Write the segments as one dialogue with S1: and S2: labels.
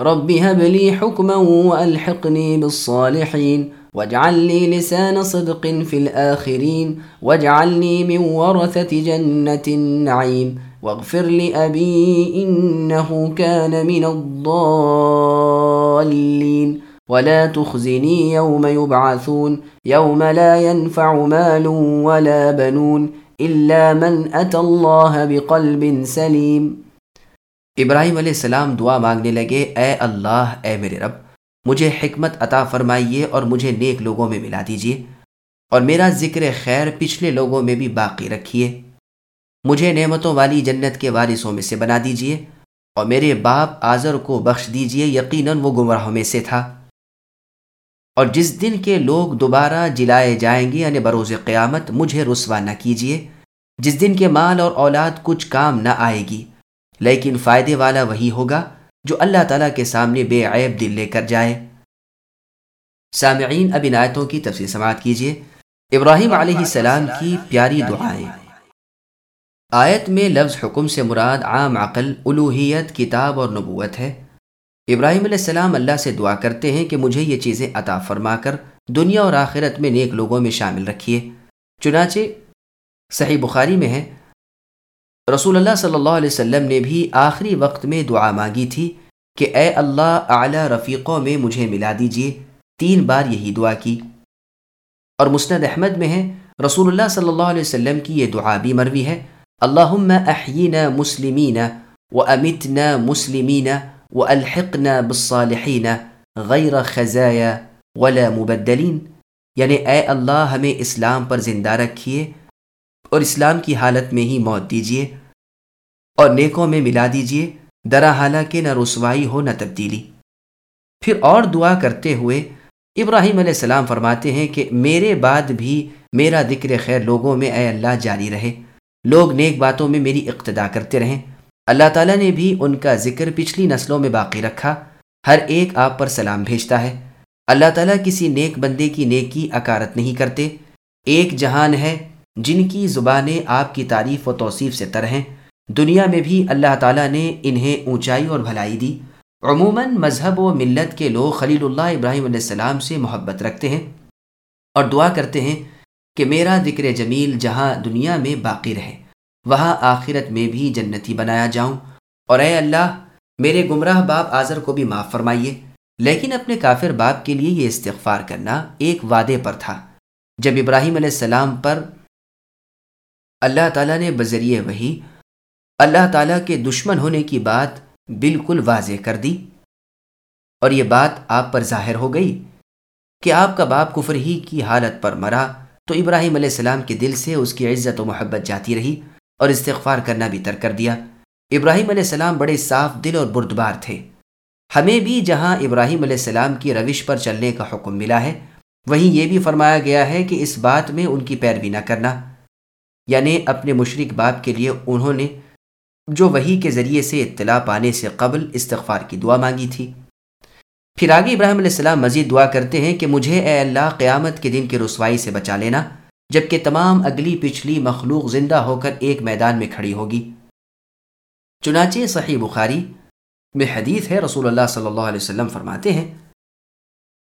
S1: رب هب لي حكما وألحقني بالصالحين. واجعل لي لسان صدق في الآخرين. واجعلني من ورثة جنة النعيم. واغفر لأبي إنه كان من الضالين. ولا تخزني يوم يبعثون. يوم لا ينفع مال ولا بنون. إلا من أتى الله بقلب سليم.
S2: ابراہیم علیہ السلام دعا مانگنے لگے، اے اللہ، اے میرے رب، مجھے حکمت عطا فرمائیے اور مجھے نیک لوگوں میں ملا دیجیے، اور میرا ذکر خیر پچھلے لوگوں میں بھی باقی رکھیے۔ مجھے نعمتوں والی جنت کے وارثوں میں سے بنا دیجیے، اور میرے باپ آذر کو بخش دیجیے، یقیناً وہ گمراہوں میں سے تھا۔ اور جس دن کے لوگ دوبارہ جلائے جائیں گے یعنی بروز قیامت، مجھے رسوا نہ کیجیے۔ جس دن کے مال اور اولاد کچھ کام نہ آئے گی لیکن فائدے والا وہی ہوگا جو اللہ تعالیٰ کے سامنے بے عیب دل لے کر جائے۔ سامعین، اب آیتوں کی تفصیل سماعت کیجیے۔ ابراہیم علیہ السلام کی پیاری دعائیں۔ آیت میں لفظ حکم سے مراد عام عقل الوحیت کتاب اور نبوت ہے۔ ابراہیم علیہ السلام اللہ سے دعا کرتے ہیں کہ مجھے یہ چیزیں عطا فرما کر دنیا اور آخرت میں نیک لوگوں میں شامل رکھیے۔ چنانچہ صحیح بخاری میں ہے رسول اللہ صلی اللہ علیہ وسلم نے بھی آخری وقت میں دعا مانگی تھی کہ اے اللہ اعلیٰ رفیقوں میں مجھے ملا دیجیے تین بار یہی دعا کی۔ اور مسند احمد میں ہے، رسول اللہ صلی اللہ علیہ وسلم کی یہ دعا بھی مروی ہے۔ اللہ احین مسلمین و امتن مسلمین و الحقن بالصالحین غیر خزایا ولا مبدلین۔ یعنی اے اللہ ہمیں اسلام پر زندہ رکھیے۔ اور اسلام کی حالت میں ہی موت دیجیے اور نیکوں میں ملا دیجیے درا حالانکہ نہ رسوائی ہو نہ تبدیلی۔ پھر اور دعا کرتے ہوئے ابراہیم علیہ السلام فرماتے ہیں کہ میرے بعد بھی میرا ذکر خیر لوگوں میں اے اللہ جاری رہے۔ لوگ نیک باتوں میں میری اقتدا کرتے رہیں۔ اللہ تعالیٰ نے بھی ان کا ذکر پچھلی نسلوں میں باقی رکھا۔ ہر ایک آپ پر سلام بھیجتا ہے۔ اللہ تعالیٰ کسی نیک بندے کی نیکی اکارت نہیں کرتے۔ ایک جہان ہے جن کی زبانیں آپ کی تعریف و توصیف سے تر ہیں۔ دنیا میں بھی اللہ تعالیٰ نے انہیں اونچائی اور بھلائی دی۔ عموماً مذہب و ملت کے لوگ خلیل اللہ ابراہیم علیہ السلام سے محبت رکھتے ہیں اور دعا کرتے ہیں کہ میرا ذکر جمیل جہاں دنیا میں باقی رہے، وہاں آخرت میں بھی جنتی بنایا جاؤں۔ اور اے اللہ، میرے گمراہ باپ آذر کو بھی معاف فرمائیے۔ لیکن اپنے کافر باپ کے لیے یہ استغفار کرنا ایک وعدے پر تھا۔ جب ابراہیم علیہ السلام پر اللہ تعالیٰ نے بذریعہ وہی اللہ تعالیٰ کے دشمن ہونے کی بات بالکل واضح کر دی۔ اور یہ بات آپ پر ظاہر ہو گئی کہ آپ کا باپ کفر ہی کی حالت پر مرا تو ابراہیم علیہ السلام کے دل سے اس کی عزت و محبت جاتی رہی اور استغفار کرنا بھی تر کر دیا۔ ابراہیم علیہ السلام بڑے صاف دل اور بردبار تھے۔ ہمیں بھی جہاں ابراہیم علیہ السلام کی روش پر چلنے کا حکم ملا ہے، وہیں یہ بھی فرمایا گیا ہے کہ اس بات میں ان کی پیروی نہ کرنا۔ یعنی اپنے مشرق باپ کے لیے انہوں نے جو وہی کے ذریعے سے اطلاع پانے سے قبل استغفار کی دعا مانگی تھی۔ پھر آگے ابراہیم علیہ السلام مزید دعا کرتے ہیں کہ مجھے اے اللہ قیامت کے دن کی رسوائی سے بچا لینا، جبکہ تمام اگلی پچھلی مخلوق زندہ ہو کر ایک میدان میں کھڑی ہوگی۔ چنانچہ صحیح بخاری میں حدیث ہے، رسول اللہ صلی اللہ علیہ وسلم فرماتے ہیں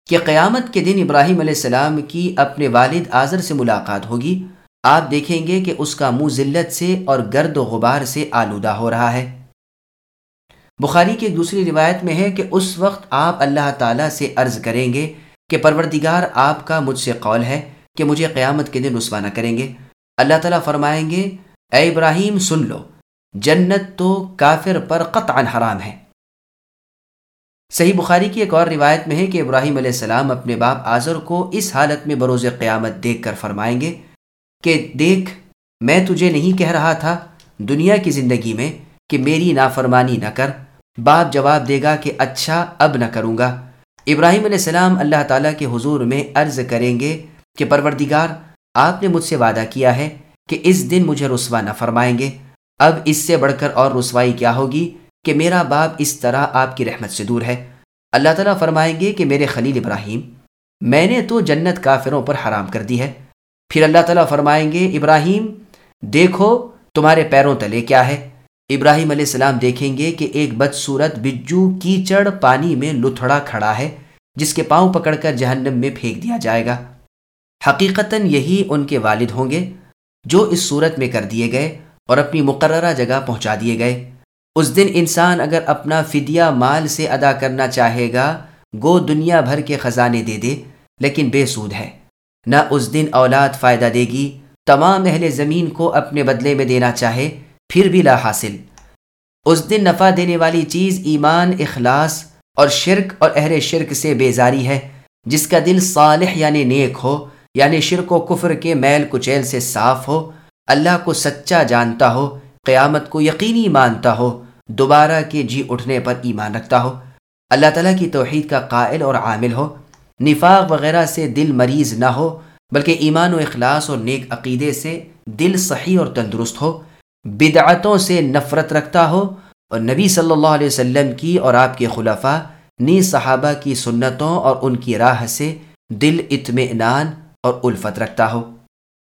S2: کہ قیامت کے دن ابراہیم علیہ السلام کی اپنے والد آذر سے ملاقات ہوگی۔ آپ دیکھیں گے کہ اس کا منہ ذلت سے اور گرد و غبار سے آلودہ ہو رہا ہے۔ بخاری کی ایک دوسری روایت میں ہے کہ اس وقت آپ اللہ تعالیٰ سے عرض کریں گے کہ پروردگار آپ کا مجھ سے قول ہے کہ مجھے قیامت کے دن رسوا نہ کریں گے۔ اللہ تعالیٰ فرمائیں گے، اے ابراہیم، سن لو، جنت تو کافر پر قطعا حرام ہے۔ صحیح بخاری کی ایک اور روایت میں ہے کہ ابراہیم علیہ السلام اپنے باپ آذر کو اس حالت میں بروز قیامت دیکھ کر فرمائیں گے کہ دیکھ، میں تجھے نہیں کہہ رہا تھا دنیا کی زندگی میں کہ میری نافرمانی نہ کر، باپ جواب دے گا کہ اچھا اب نہ کروں گا۔ ابراہیم علیہ السلام اللہ تعالیٰ کے حضور میں عرض کریں گے کہ پروردگار، آپ نے مجھ سے وعدہ کیا ہے کہ اس دن مجھے رسوا نہ فرمائیں گے۔ اب اس سے بڑھ کر اور رسوائی کیا ہوگی کہ میرا باپ اس طرح آپ کی رحمت سے دور ہے۔ اللہ تعالیٰ فرمائیں گے کہ میرے خلیل ابراہیم، میں نے تو جنت کافروں پر حرام کر دی ہے۔ پھر اللہ تعالیٰ فرمائیں گے، ابراہیم، دیکھو تمہارے پیروں تلے کیا ہے۔ ابراہیم علیہ السلام دیکھیں گے کہ ایک بدصورت بجو کیچڑ پانی میں لتھڑا کھڑا ہے، جس کے پاؤں پکڑ کر جہنم میں پھینک دیا جائے گا۔ حقیقتاً یہی ان کے والد ہوں گے جو اس صورت میں کر دیے گئے اور اپنی مقررہ جگہ پہنچا دیے گئے۔ اس دن انسان اگر اپنا فدیہ مال سے ادا کرنا چاہے گا، گو دنیا بھر کے خزانے دے دے، لیکن بے سود ہے۔ نہ اس دن اولاد فائدہ دے گی، تمام اہل زمین کو اپنے بدلے میں دینا چاہے، پھر بھی لا حاصل۔ اس دن نفع دینے والی چیز ایمان، اخلاص اور شرک اور اہل شرک سے بیزاری ہے، جس کا دل صالح یعنی نیک ہو یعنی شرک و کفر کے میل کچیل سے صاف ہو، اللہ کو سچا جانتا ہو، قیامت کو یقینی مانتا ہو، دوبارہ کے جی اٹھنے پر ایمان رکھتا ہو۔ اللہ تعالیٰ کی توحید کا قائل اور عامل ہو۔ نفاق وغیرہ سے دل مریض نہ ہو، بلکہ ایمان و اخلاص اور نیک عقیدے سے دل صحیح اور تندرست ہو، بدعتوں سے نفرت رکھتا ہو اور نبی صلی اللہ علیہ وسلم کی اور آپ کے خلفاء نی صحابہ کی سنتوں اور ان کی راہ سے دل اطمینان اور الفت رکھتا ہو۔